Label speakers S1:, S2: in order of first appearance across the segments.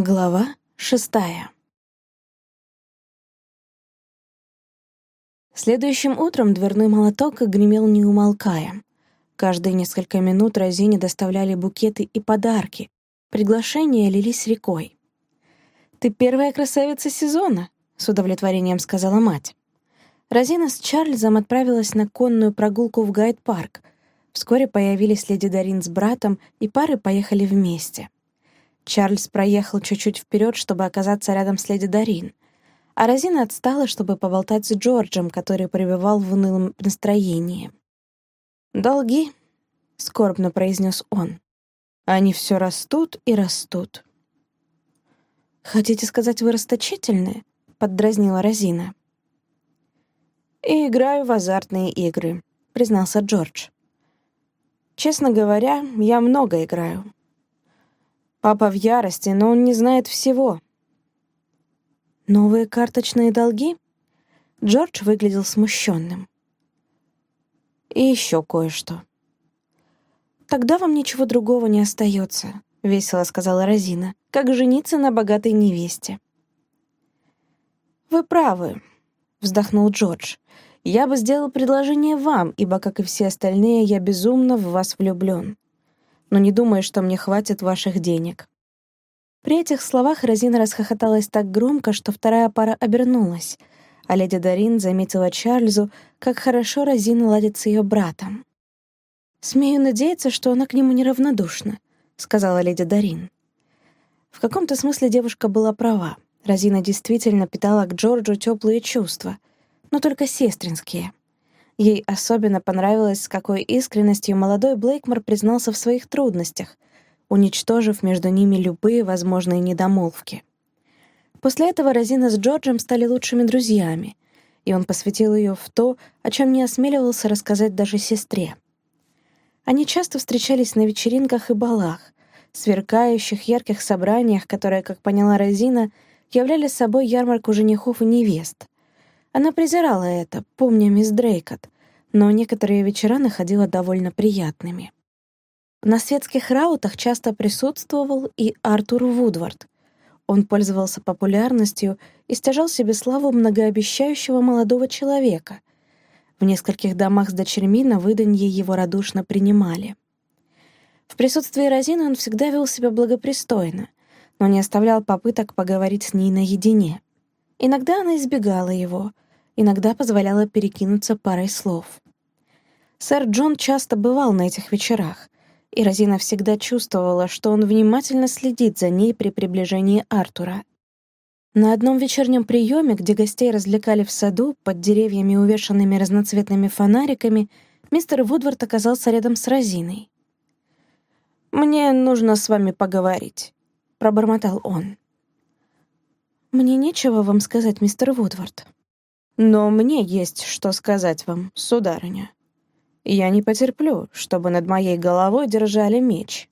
S1: Глава шестая Следующим утром дверной молоток гремел не умолкая. Каждые несколько минут Розине доставляли букеты и подарки. Приглашения лились рекой. «Ты первая красавица сезона», — с удовлетворением сказала мать. Розина с Чарльзом отправилась на конную прогулку в Гайд-парк. Вскоре появились леди Дарин с братом, и пары поехали вместе. Чарльз проехал чуть-чуть вперед, чтобы оказаться рядом с леди Дарин. А Розина отстала, чтобы поболтать с Джорджем, который пребывал в унылом настроении. «Долги», — скорбно произнес он. «Они все растут и растут». «Хотите сказать, вы расточительны?» — поддразнила Розина. «И играю в азартные игры», — признался Джордж. «Честно говоря, я много играю. Папа в ярости, но он не знает всего. Новые карточные долги? Джордж выглядел смущенным. И еще кое-что. Тогда вам ничего другого не остается, весело сказала Розина, как жениться на богатой невесте. Вы правы, вздохнул Джордж. Я бы сделал предложение вам, ибо, как и все остальные, я безумно в вас влюблен но не думаю, что мне хватит ваших денег». При этих словах Розина расхохоталась так громко, что вторая пара обернулась, а леди Дарин заметила Чарльзу, как хорошо Розина ладит с ее братом. «Смею надеяться, что она к нему неравнодушна», — сказала леди Дарин. В каком-то смысле девушка была права. Розина действительно питала к Джорджу теплые чувства, но только сестринские — Ей особенно понравилось, с какой искренностью молодой Блейкмор признался в своих трудностях, уничтожив между ними любые возможные недомолвки. После этого Розина с Джорджем стали лучшими друзьями, и он посвятил ее в то, о чем не осмеливался рассказать даже сестре. Они часто встречались на вечеринках и балах, сверкающих ярких собраниях, которые, как поняла Розина, являли собой ярмарку женихов и невест — она презирала это, помня мисс Дрейкот, но некоторые вечера находила довольно приятными. На светских раутах часто присутствовал и Артур Вудвард. Он пользовался популярностью и стяжал себе славу многообещающего молодого человека. В нескольких домах с дочерьми на выданье его радушно принимали. В присутствии Розины он всегда вел себя благопристойно, но не оставлял попыток поговорить с ней наедине. Иногда она избегала его — иногда позволяла перекинуться парой слов. Сэр Джон часто бывал на этих вечерах, и Розина всегда чувствовала, что он внимательно следит за ней при приближении Артура. На одном вечернем приеме, где гостей развлекали в саду, под деревьями, увешанными разноцветными фонариками, мистер Вудвард оказался рядом с Розиной. «Мне нужно с вами поговорить», — пробормотал он. «Мне нечего вам сказать, мистер Вудвард», но мне есть что сказать вам, сударыня. Я не потерплю, чтобы над моей головой держали меч.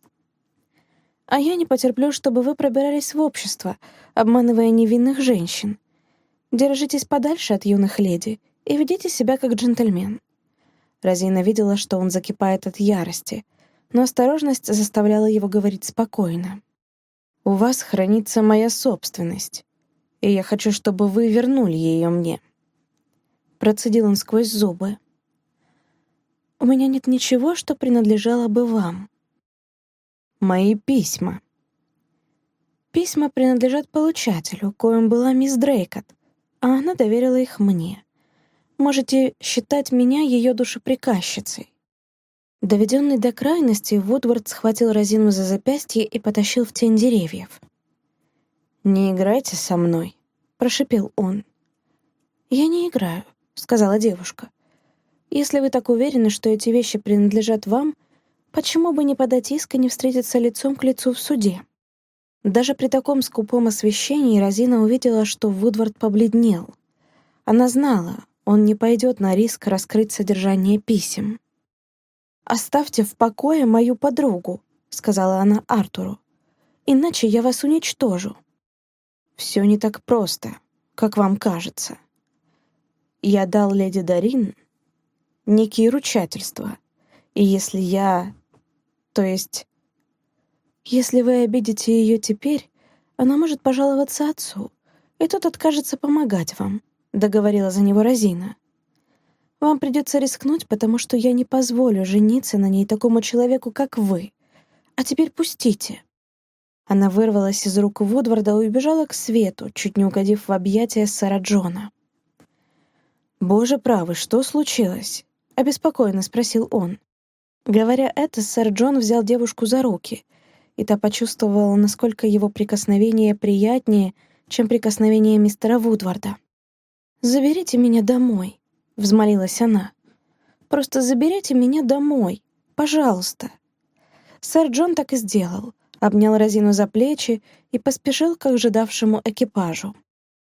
S1: А я не потерплю, чтобы вы пробирались в общество, обманывая невинных женщин. Держитесь подальше от юных леди и ведите себя как джентльмен. Розина видела, что он закипает от ярости, но осторожность заставляла его говорить спокойно. «У вас хранится моя собственность, и я хочу, чтобы вы вернули ее мне». Процедил он сквозь зубы. «У меня нет ничего, что принадлежало бы вам». «Мои письма». «Письма принадлежат получателю, коим была мисс Дрейкот, а она доверила их мне. Можете считать меня ее душеприказчицей». Доведенный до крайности, Вудвард схватил Розину за запястье и потащил в тень деревьев. «Не играйте со мной», — прошипел он. «Я не играю сказала девушка. «Если вы так уверены, что эти вещи принадлежат вам, почему бы не подать иск и не встретиться лицом к лицу в суде?» Даже при таком скупом освещении Розина увидела, что Вудвард побледнел. Она знала, он не пойдет на риск раскрыть содержание писем. «Оставьте в покое мою подругу», — сказала она Артуру. «Иначе я вас уничтожу». «Все не так просто, как вам кажется», я дал леди Дарин некие ручательства. И если я... То есть... Если вы обидите ее теперь, она может пожаловаться отцу, и тот откажется помогать вам», — договорила за него Розина. «Вам придется рискнуть, потому что я не позволю жениться на ней такому человеку, как вы. А теперь пустите». Она вырвалась из рук Вудварда и убежала к свету, чуть не угодив в объятия сэра Джона. «Боже правый, что случилось?» — обеспокоенно спросил он. Говоря это, сэр Джон взял девушку за руки, и та почувствовала, насколько его прикосновение приятнее, чем прикосновение мистера Вудварда. «Заберите меня домой», — взмолилась она. «Просто заберите меня домой, пожалуйста». Сэр Джон так и сделал, обнял Розину за плечи и поспешил к ожидавшему экипажу.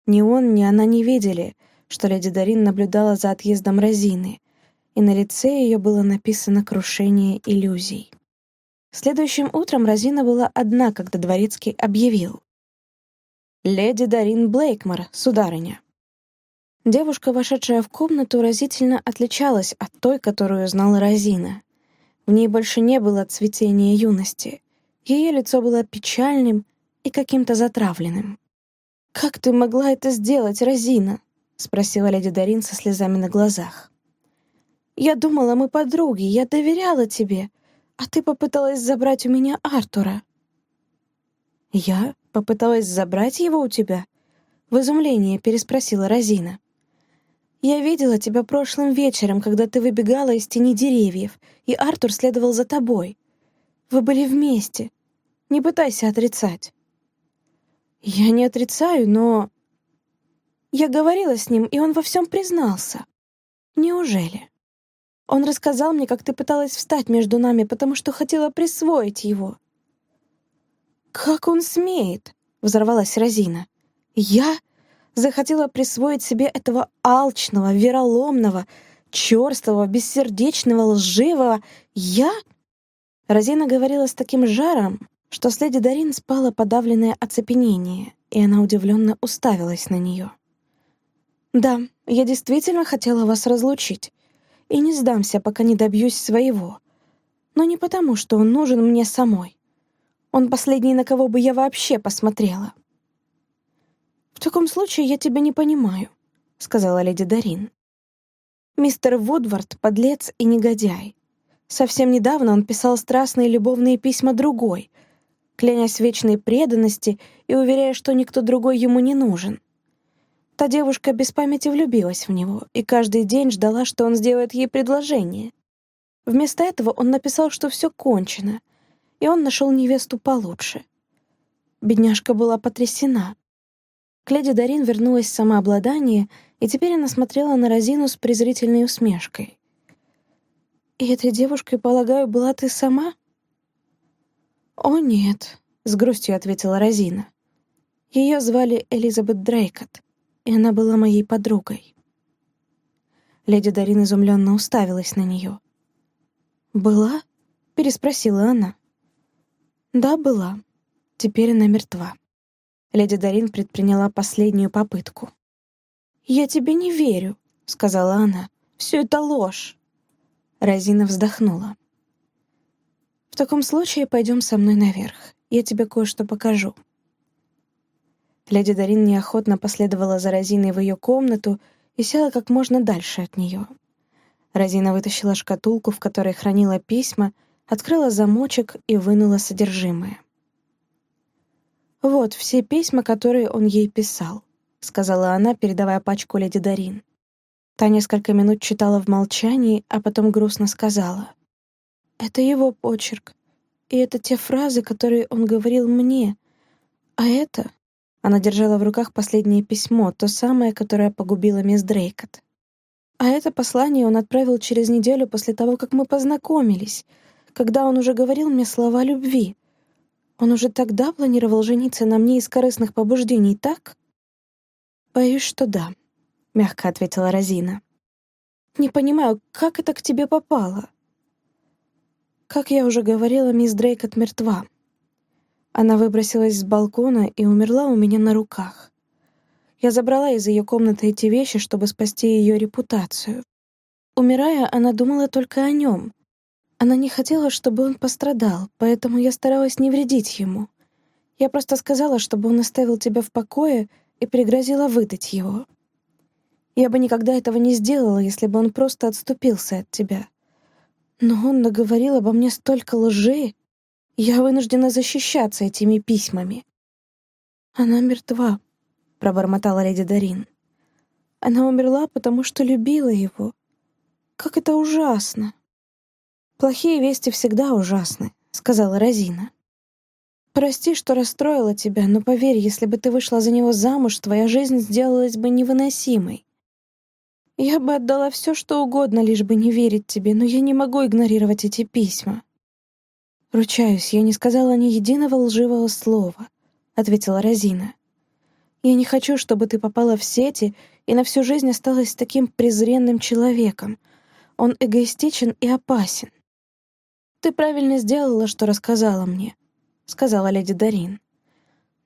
S1: Ни он, ни она не видели, что леди Дарин наблюдала за отъездом Розины, и на лице ее было написано «крушение иллюзий». Следующим утром Розина была одна, когда Дворецкий объявил. «Леди Дарин Блейкмор, сударыня». Девушка, вошедшая в комнату, разительно отличалась от той, которую знала Розина. В ней больше не было цветения юности. Ее лицо было печальным и каким-то затравленным. «Как ты могла это сделать, Розина?» — спросила леди Дарин со слезами на глазах. Я думала, мы подруги, я доверяла тебе, а ты попыталась забрать у меня Артура». «Я попыталась забрать его у тебя?» В изумлении переспросила Розина. «Я видела тебя прошлым вечером, когда ты выбегала из тени деревьев, и Артур следовал за тобой. Вы были вместе. Не пытайся отрицать». «Я не отрицаю, но...» Я говорила с ним, и он во всем признался. Неужели? Он рассказал мне, как ты пыталась встать между нами, потому что хотела присвоить его». «Как он смеет?» — взорвалась Розина. «Я захотела присвоить себе этого алчного, вероломного, черствого, бессердечного, лживого. Я...» Розина говорила с таким жаром, что с леди Дарин спало подавленное оцепенение, и она удивленно уставилась на нее. «Да, я действительно хотела вас разлучить и не сдамся, пока не добьюсь своего. Но не потому, что он нужен мне самой. Он последний, на кого бы я вообще посмотрела. «В таком случае я тебя не понимаю», — сказала леди Дарин. «Мистер Вудвард — подлец и негодяй. Совсем недавно он писал страстные любовные письма другой, клянясь вечной преданности и уверяя, что никто другой ему не нужен. Та девушка без памяти влюбилась в него и каждый день ждала, что он сделает ей предложение. Вместо этого он написал, что все кончено, и он нашел невесту получше. Бедняжка была потрясена. К леди Дарин вернулось самообладание, и теперь она смотрела на Розину с презрительной усмешкой. «И этой девушкой, полагаю, была ты сама?» «О, нет», — с грустью ответила Розина. Ее звали Элизабет Дрейкот и она была моей подругой. Леди Дарин изумленно уставилась на нее. «Была?» — переспросила она. «Да, была. Теперь она мертва». Леди Дарин предприняла последнюю попытку. «Я тебе не верю», — сказала она. «Все это ложь». Розина вздохнула. «В таком случае пойдем со мной наверх. Я тебе кое-что покажу». Леди Дарин неохотно последовала за Розиной в ее комнату и села как можно дальше от нее. Розина вытащила шкатулку, в которой хранила письма, открыла замочек и вынула содержимое. «Вот все письма, которые он ей писал», — сказала она, передавая пачку леди Дарин. Та несколько минут читала в молчании, а потом грустно сказала. «Это его почерк, и это те фразы, которые он говорил мне, а это она держала в руках последнее письмо, то самое, которое погубило мисс Дрейкот. А это послание он отправил через неделю после того, как мы познакомились, когда он уже говорил мне слова любви. Он уже тогда планировал жениться на мне из корыстных побуждений, так? «Боюсь, что да», — мягко ответила Розина. «Не понимаю, как это к тебе попало?» «Как я уже говорила, мисс Дрейкот мертва», она выбросилась с балкона и умерла у меня на руках. Я забрала из ее комнаты эти вещи, чтобы спасти ее репутацию. Умирая, она думала только о нем. Она не хотела, чтобы он пострадал, поэтому я старалась не вредить ему. Я просто сказала, чтобы он оставил тебя в покое и пригрозила выдать его. Я бы никогда этого не сделала, если бы он просто отступился от тебя. Но он наговорил обо мне столько лжи, я вынуждена защищаться этими письмами. Она мертва, пробормотала леди Дарин. Она умерла, потому что любила его. Как это ужасно. Плохие вести всегда ужасны, сказала Розина. Прости, что расстроила тебя, но поверь, если бы ты вышла за него замуж, твоя жизнь сделалась бы невыносимой. Я бы отдала все, что угодно, лишь бы не верить тебе, но я не могу игнорировать эти письма. Ручаюсь, я не сказала ни единого лживого слова, ответила Розина. Я не хочу, чтобы ты попала в сети и на всю жизнь осталась таким презренным человеком. Он эгоистичен и опасен. Ты правильно сделала, что рассказала мне сказала леди Дарин.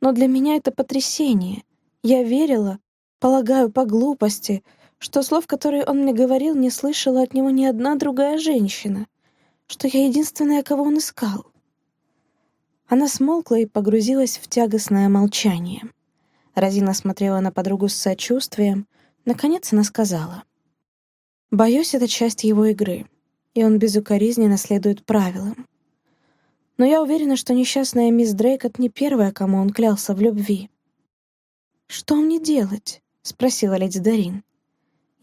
S1: Но для меня это потрясение. Я верила, полагаю, по глупости, что слов, которые он мне говорил, не слышала от него ни одна другая женщина, что я единственная, кого он искал. Она смолкла и погрузилась в тягостное молчание. Розина смотрела на подругу с сочувствием. Наконец она сказала. «Боюсь, это часть его игры, и он безукоризненно следует правилам. Но я уверена, что несчастная мисс Дрейкот не первая, кому он клялся в любви. «Что мне делать?» — спросила леди Дарин.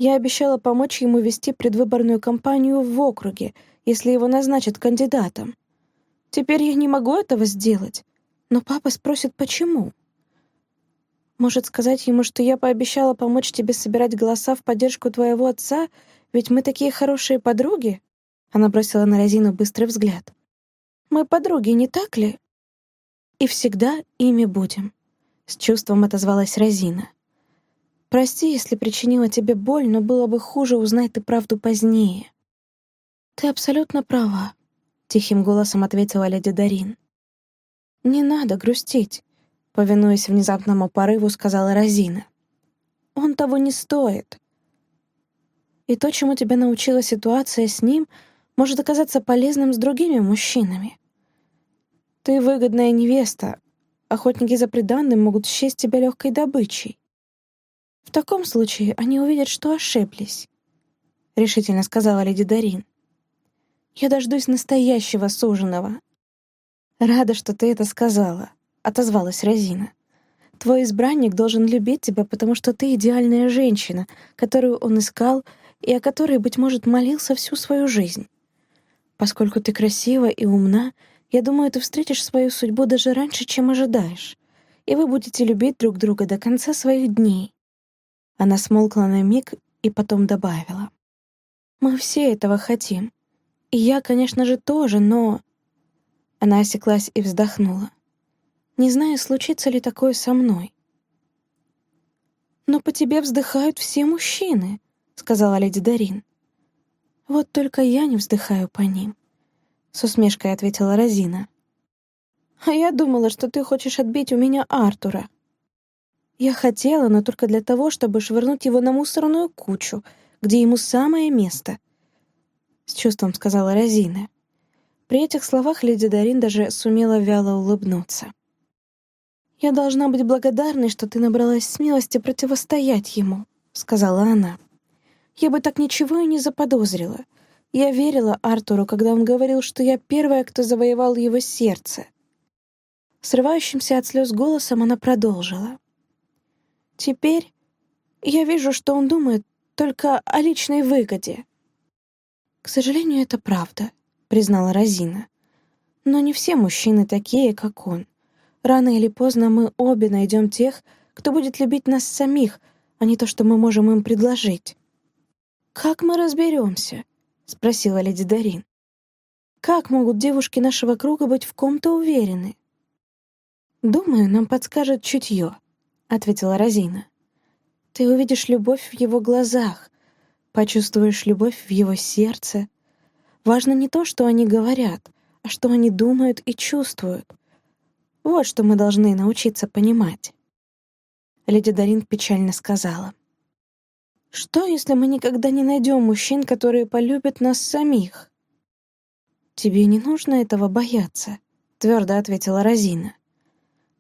S1: «Я обещала помочь ему вести предвыборную кампанию в округе, если его назначат кандидатом. Теперь я не могу этого сделать, но папа спросит, почему. Может, сказать ему, что я пообещала помочь тебе собирать голоса в поддержку твоего отца, ведь мы такие хорошие подруги?» Она бросила на Розину быстрый взгляд. Мы подруги, не так ли? И всегда ими будем. С чувством отозвалась Розина. Прости, если причинила тебе боль, но было бы хуже узнать ты правду позднее. Ты абсолютно права, тихим голосом ответила леди Дарин. Не надо грустить, повинуясь внезапному порыву, сказала Розина. Он того не стоит. И то, чему тебя научила ситуация с ним, может оказаться полезным с другими мужчинами. Ты выгодная невеста. Охотники за приданным могут счесть тебя легкой добычей. В таком случае они увидят, что ошиблись, — решительно сказала леди Дарин. Я дождусь настоящего суженого. Рада, что ты это сказала, — отозвалась Розина. Твой избранник должен любить тебя, потому что ты идеальная женщина, которую он искал и о которой, быть может, молился всю свою жизнь. Поскольку ты красива и умна, я думаю, ты встретишь свою судьбу даже раньше, чем ожидаешь, и вы будете любить друг друга до конца своих дней». Она смолкла на миг и потом добавила. «Мы все этого хотим. И я, конечно же, тоже, но...» Она осеклась и вздохнула. «Не знаю, случится ли такое со мной». «Но по тебе вздыхают все мужчины», — сказала леди Дарин. «Вот только я не вздыхаю по ним. — с усмешкой ответила Розина. «А я думала, что ты хочешь отбить у меня Артура». «Я хотела, но только для того, чтобы швырнуть его на мусорную кучу, где ему самое место», — с чувством сказала Розина. При этих словах леди Дарин даже сумела вяло улыбнуться. «Я должна быть благодарной, что ты набралась смелости противостоять ему», — сказала она. «Я бы так ничего и не заподозрила. Я верила Артуру, когда он говорил, что я первая, кто завоевал его сердце. Срывающимся от слез голосом она продолжила. «Теперь я вижу, что он думает только о личной выгоде». «К сожалению, это правда», — признала Розина. «Но не все мужчины такие, как он. Рано или поздно мы обе найдем тех, кто будет любить нас самих, а не то, что мы можем им предложить». «Как мы разберемся?» — спросила леди Дарин. «Как могут девушки нашего круга быть в ком-то уверены?» «Думаю, нам подскажет чутье», — ответила Розина. «Ты увидишь любовь в его глазах, почувствуешь любовь в его сердце. Важно не то, что они говорят, а что они думают и чувствуют. Вот что мы должны научиться понимать». Леди Дарин печально сказала. Что, если мы никогда не найдем мужчин, которые полюбят нас самих? Тебе не нужно этого бояться, твердо ответила Розина.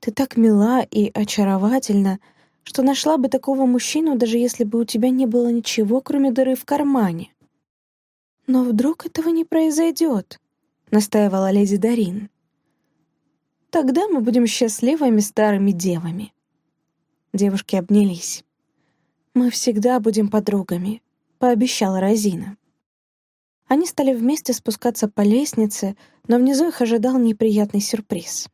S1: Ты так мила и очаровательна, что нашла бы такого мужчину, даже если бы у тебя не было ничего, кроме дыры в кармане. Но вдруг этого не произойдет, настаивала леди Дарин. Тогда мы будем счастливыми старыми девами. Девушки обнялись. Мы всегда будем подругами, пообещала Розина. Они стали вместе спускаться по лестнице, но внизу их ожидал неприятный сюрприз.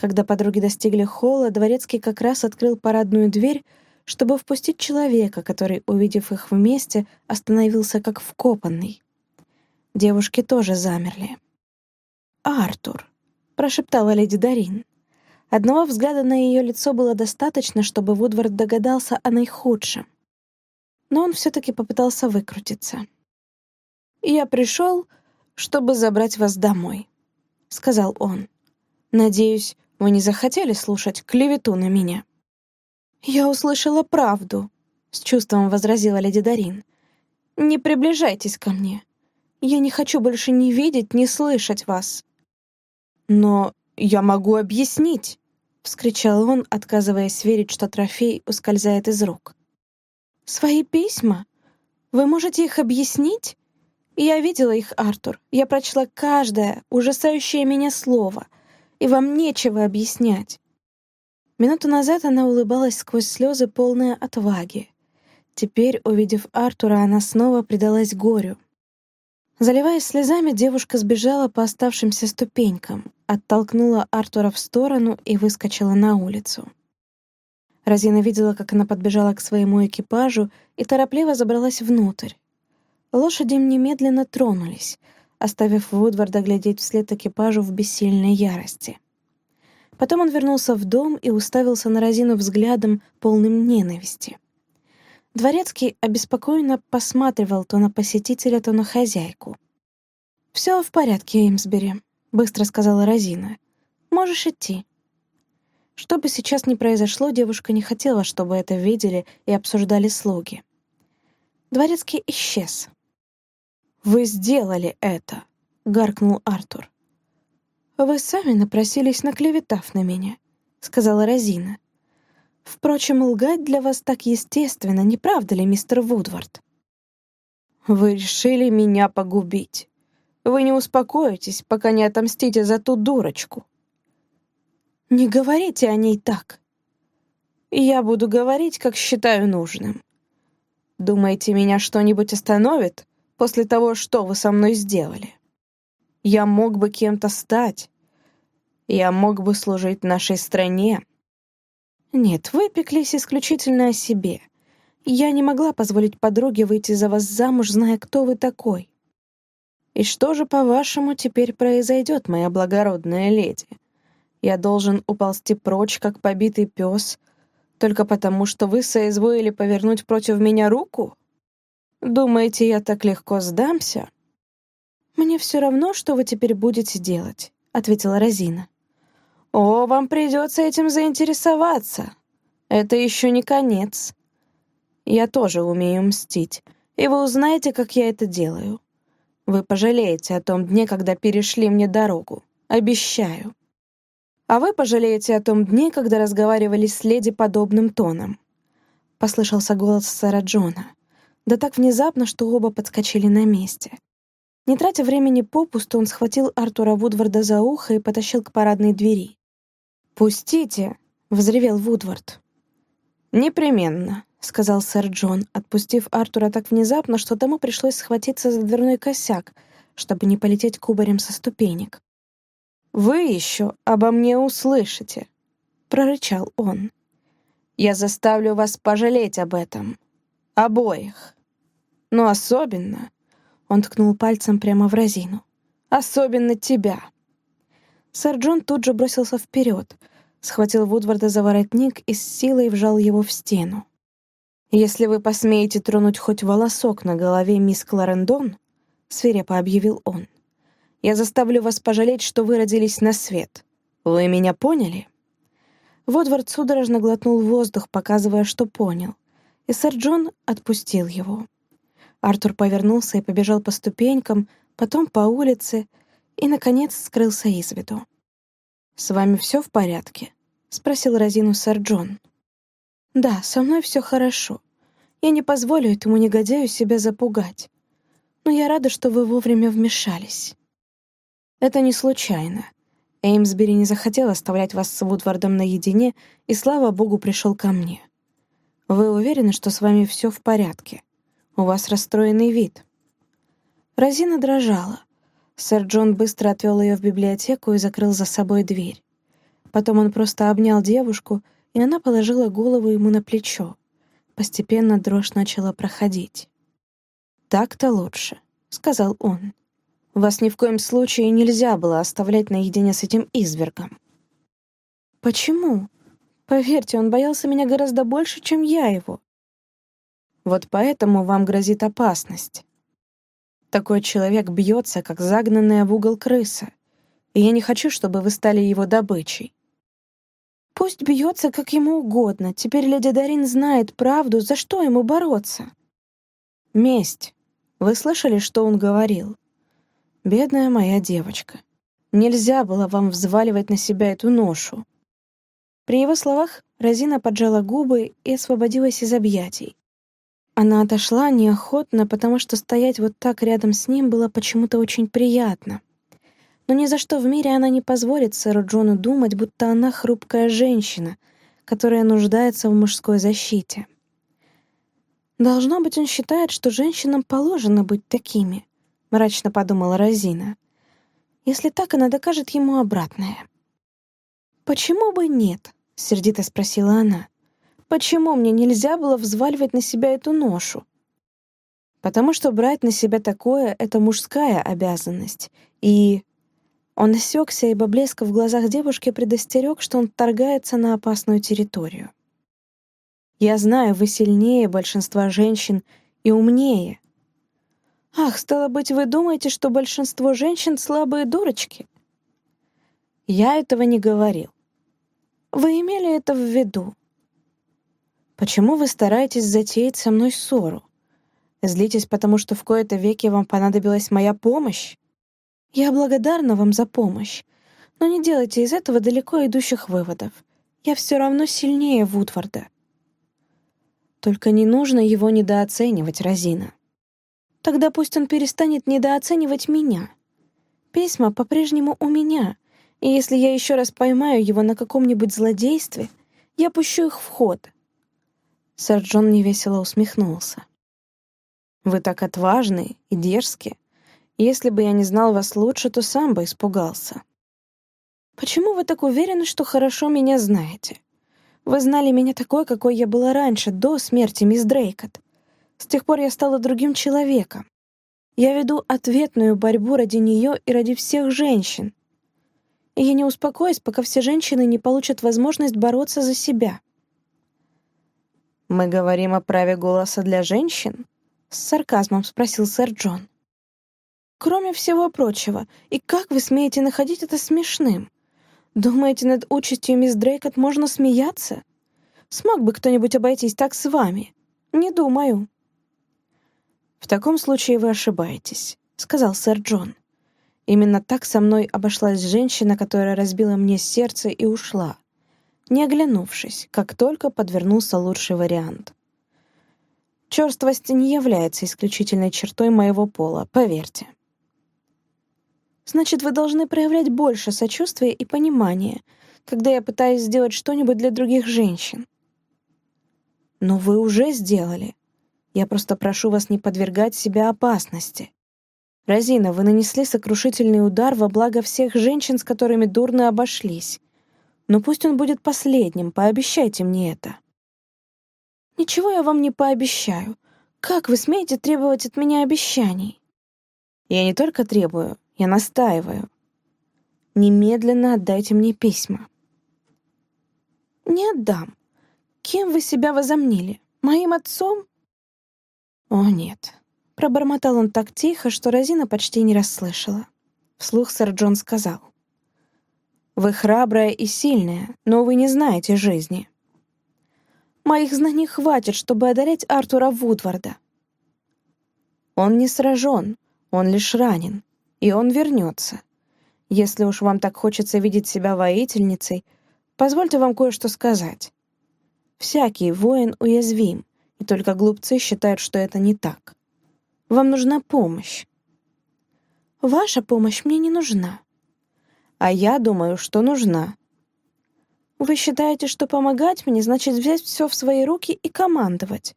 S1: Когда подруги достигли холла, Дворецкий как раз открыл парадную дверь, чтобы впустить человека, который, увидев их вместе, остановился как вкопанный. Девушки тоже замерли. «Артур», — прошептала леди Дарин. Одного взгляда на ее лицо было достаточно, чтобы Вудвард догадался о наихудшем. Но он все-таки попытался выкрутиться. «Я пришел, чтобы забрать вас домой», — сказал он. «Надеюсь, вы не захотели слушать клевету на меня?» «Я услышала правду», — с чувством возразила леди Дарин. «Не приближайтесь ко мне. Я не хочу больше ни видеть, ни слышать вас». «Но я могу объяснить», — вскричал он, отказываясь верить, что трофей ускользает из рук. «Свои письма? Вы можете их объяснить?» Я видела их, Артур. Я прочла каждое, ужасающее меня слово. И вам нечего объяснять. Минуту назад она улыбалась сквозь слезы, полная отваги. Теперь, увидев Артура, она снова предалась горю. Заливаясь слезами, девушка сбежала по оставшимся ступенькам, оттолкнула Артура в сторону и выскочила на улицу. Розина видела, как она подбежала к своему экипажу и торопливо забралась внутрь. Лошади немедленно тронулись, оставив Вудварда глядеть вслед экипажу в бессильной ярости. Потом он вернулся в дом и уставился на Розину взглядом, полным ненависти. Дворецкий обеспокоенно посматривал то на посетителя, то на хозяйку. «Все в порядке, Эймсбери», — быстро сказала Розина. «Можешь идти». Что бы сейчас ни произошло, девушка не хотела, чтобы это видели и обсуждали слуги. Дворецкий исчез. «Вы сделали это!» — гаркнул Артур. «Вы сами напросились, наклеветав на меня», — сказала Розина. «Впрочем, лгать для вас так естественно, не правда ли, мистер Вудвард?» «Вы решили меня погубить. Вы не успокоитесь, пока не отомстите за ту дурочку». «Не говорите о ней так». «Я буду говорить, как считаю нужным. Думаете, меня что-нибудь остановит?» После того, что вы со мной сделали. Я мог бы кем-то стать. Я мог бы служить нашей стране. Нет, вы пеклись исключительно о себе. Я не могла позволить подруге выйти за вас замуж, зная, кто вы такой. И что же, по-вашему, теперь произойдет, моя благородная леди? Я должен уползти прочь, как побитый пес, только потому, что вы соизволили повернуть против меня руку? Думаете, я так легко сдамся? Мне все равно, что вы теперь будете делать, ответила Розина. О, вам придется этим заинтересоваться. Это еще не конец. Я тоже умею мстить, и вы узнаете, как я это делаю. Вы пожалеете о том дне, когда перешли мне дорогу. Обещаю. А вы пожалеете о том дне, когда разговаривали с леди подобным тоном. Послышался голос сэра Джона да так внезапно, что оба подскочили на месте. Не тратя времени попусту, он схватил Артура Вудварда за ухо и потащил к парадной двери. «Пустите!» — взревел Вудвард. «Непременно», — сказал сэр Джон, отпустив Артура так внезапно, что тому пришлось схватиться за дверной косяк, чтобы не полететь кубарем со ступенек. «Вы еще обо мне услышите», — прорычал он. «Я заставлю вас пожалеть об этом. Обоих. Но особенно, он ткнул пальцем прямо в Розину, особенно тебя. Сэр Джон тут же бросился вперед, схватил Вудварда за воротник и с силой вжал его в стену. «Если вы посмеете тронуть хоть волосок на голове мисс Кларендон», — свирепо объявил он, — «я заставлю вас пожалеть, что вы родились на свет. Вы меня поняли?» Вудвард судорожно глотнул воздух, показывая, что понял, и сэр Джон отпустил его. Артур повернулся и побежал по ступенькам, потом по улице и, наконец, скрылся из виду. «С вами все в порядке?» спросил Розину сэр Джон. «Да, со мной все хорошо. Я не позволю этому негодяю себя запугать. Но я рада, что вы вовремя вмешались». «Это не случайно. Эймсбери не захотел оставлять вас с Вудвардом наедине, и, слава богу, пришел ко мне. Вы уверены, что с вами все в порядке? У вас расстроенный вид». Розина дрожала. Сэр Джон быстро отвел ее в библиотеку и закрыл за собой дверь. Потом он просто обнял девушку, и она положила голову ему на плечо. Постепенно дрожь начала проходить. «Так-то лучше», — сказал он. «Вас ни в коем случае нельзя было оставлять наедине с этим извергом». «Почему? Поверьте, он боялся меня гораздо больше, чем я его». «Вот поэтому вам грозит опасность. Такой человек бьется, как загнанная в угол крыса, и я не хочу, чтобы вы стали его добычей. Пусть бьется, как ему угодно. Теперь леди Дарин знает правду, за что ему бороться. Месть. Вы слышали, что он говорил? Бедная моя девочка. Нельзя было вам взваливать на себя эту ношу. При его словах Розина поджала губы и освободилась из объятий. Она отошла неохотно, потому что стоять вот так рядом с ним было почему-то очень приятно но ни за что в мире она не позволит сэру Джону думать, будто она хрупкая женщина, которая нуждается в мужской защите. «Должно быть, он считает, что женщинам положено быть такими», — мрачно подумала Розина. «Если так, она докажет ему обратное». «Почему бы нет?» — сердито спросила она. «Почему мне нельзя было взваливать на себя эту ношу?» «Потому что брать на себя такое — это мужская обязанность, и он осекся, ибо блеск в глазах девушки предостерег, что он вторгается на опасную территорию. «Я знаю, вы сильнее большинства женщин и умнее». «Ах, стало быть, вы думаете, что большинство женщин слабые дурочки?» «Я этого не говорил». «Вы имели это в виду?» «Почему вы стараетесь затеять со мной ссору? Злитесь, потому что в кои-то веке вам понадобилась моя помощь?» Я благодарна вам за помощь, но не делайте из этого далеко идущих выводов. Я все равно сильнее Вудварда. Только не нужно его недооценивать, Розина. Тогда пусть он перестанет недооценивать меня. Письма по-прежнему у меня, и если я еще раз поймаю его на каком-нибудь злодействе, я пущу их в ход. Сэр Джон невесело усмехнулся. «Вы так отважны и дерзки. Если бы я не знал вас лучше, то сам бы испугался. Почему вы так уверены, что хорошо меня знаете? Вы знали меня такой, какой я была раньше, до смерти мисс Дрейкот. С тех пор я стала другим человеком. Я веду ответную борьбу ради нее и ради всех женщин. И я не успокоюсь, пока все женщины не получат возможность бороться за себя. «Мы говорим о праве голоса для женщин?» — с сарказмом спросил сэр Джон. Кроме всего прочего, и как вы смеете находить это смешным? Думаете, над участью мисс Дрейкот можно смеяться? Смог бы кто-нибудь обойтись так с вами? Не думаю. В таком случае вы ошибаетесь, сказал сэр Джон. Именно так со мной обошлась женщина, которая разбила мне сердце и ушла, не оглянувшись, как только подвернулся лучший вариант. Черствость не является исключительной чертой моего пола, поверьте. Значит, вы должны проявлять больше сочувствия и понимания, когда я пытаюсь сделать что-нибудь для других женщин. Но вы уже сделали. Я просто прошу вас не подвергать себя опасности. Розина, вы нанесли сокрушительный удар во благо всех женщин, с которыми дурно обошлись. Но пусть он будет последним, пообещайте мне это. Ничего я вам не пообещаю. Как вы смеете требовать от меня обещаний? Я не только требую, я настаиваю. Немедленно отдайте мне письма. Не отдам. Кем вы себя возомнили? Моим отцом? О, нет. Пробормотал он так тихо, что Розина почти не расслышала. Вслух сэр Джон сказал. «Вы храбрая и сильная, но вы не знаете жизни. Моих знаний хватит, чтобы одарять Артура Вудварда. Он не сражен, он лишь ранен и он вернется. Если уж вам так хочется видеть себя воительницей, Позвольте вам кое-что сказать. Всякий воин уязвим, и только глупцы считают, что это не так. Вам нужна помощь. Ваша помощь мне не нужна. А я думаю, что нужна. Вы считаете, что помогать мне значит взять все в свои руки и командовать.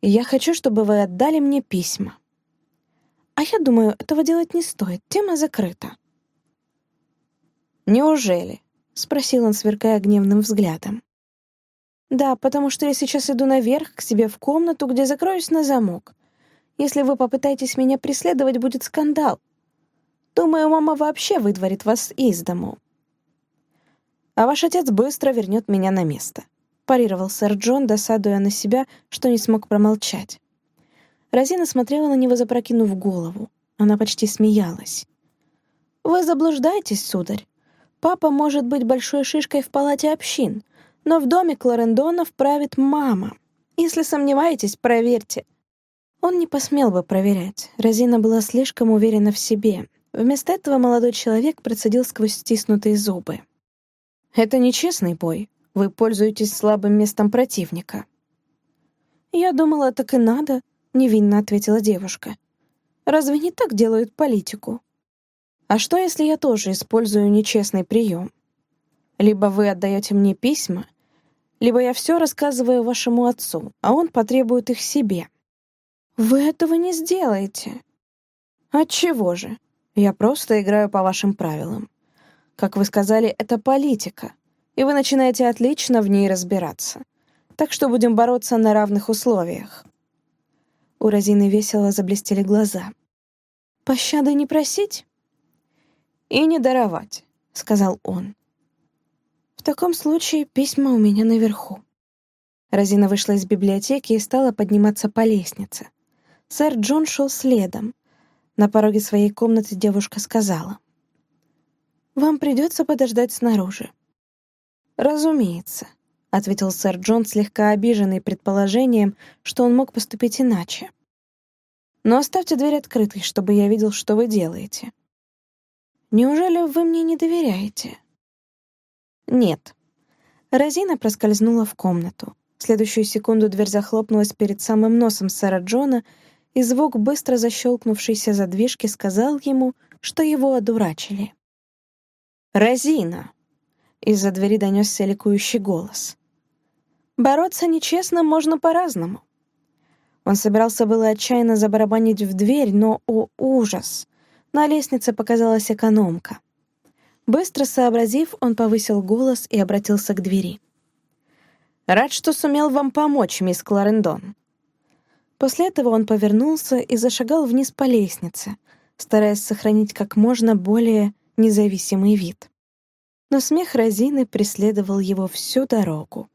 S1: Я хочу, чтобы вы отдали мне письма. А я думаю, этого делать не стоит, тема закрыта. «Неужели?» — спросил он, сверкая гневным взглядом. «Да, потому что я сейчас иду наверх к себе в комнату, где закроюсь на замок. Если вы попытаетесь меня преследовать, будет скандал. Думаю, мама вообще выдворит вас из дому». «А ваш отец быстро вернет меня на место», — парировал сэр Джон, досадуя на себя, что не смог промолчать. Розина смотрела на него, запрокинув голову. Она почти смеялась. «Вы заблуждаетесь, сударь. Папа может быть большой шишкой в палате общин, но в доме Кларендонов правит мама. Если сомневаетесь, проверьте». Он не посмел бы проверять. Розина была слишком уверена в себе. Вместо этого молодой человек процедил сквозь стиснутые зубы. «Это нечестный бой. Вы пользуетесь слабым местом противника». «Я думала, так и надо», — невинно ответила девушка. «Разве не так делают политику?» А что, если я тоже использую нечестный прием? Либо вы отдаете мне письма, либо я все рассказываю вашему отцу, а он потребует их себе. Вы этого не сделаете. Отчего же? Я просто играю по вашим правилам. Как вы сказали, это политика, и вы начинаете отлично в ней разбираться. Так что будем бороться на равных условиях. У Розины весело заблестели глаза. «Пощады не просить?» и не даровать», — сказал он. «В таком случае письма у меня наверху». Розина вышла из библиотеки и стала подниматься по лестнице. Сэр Джон шел следом. На пороге своей комнаты девушка сказала. «Вам придется подождать снаружи». «Разумеется», — ответил сэр Джон, слегка обиженный предположением, что он мог поступить иначе. «Но оставьте дверь открытой, чтобы я видел, что вы делаете». Неужели вы мне не доверяете?» «Нет». Розина проскользнула в комнату. В следующую секунду дверь захлопнулась перед самым носом сэра Джона, и звук быстро защелкнувшейся задвижки сказал ему, что его одурачили. «Розина!» — из-за двери донесся ликующий голос. «Бороться нечестно можно по-разному». Он собирался было отчаянно забарабанить в дверь, но, о ужас! На лестнице показалась экономка. Быстро сообразив, он повысил голос и обратился к двери. «Рад, что сумел вам помочь, мисс Кларендон». После этого он повернулся и зашагал вниз по лестнице, стараясь сохранить как можно более независимый вид. Но смех Розины преследовал его всю дорогу.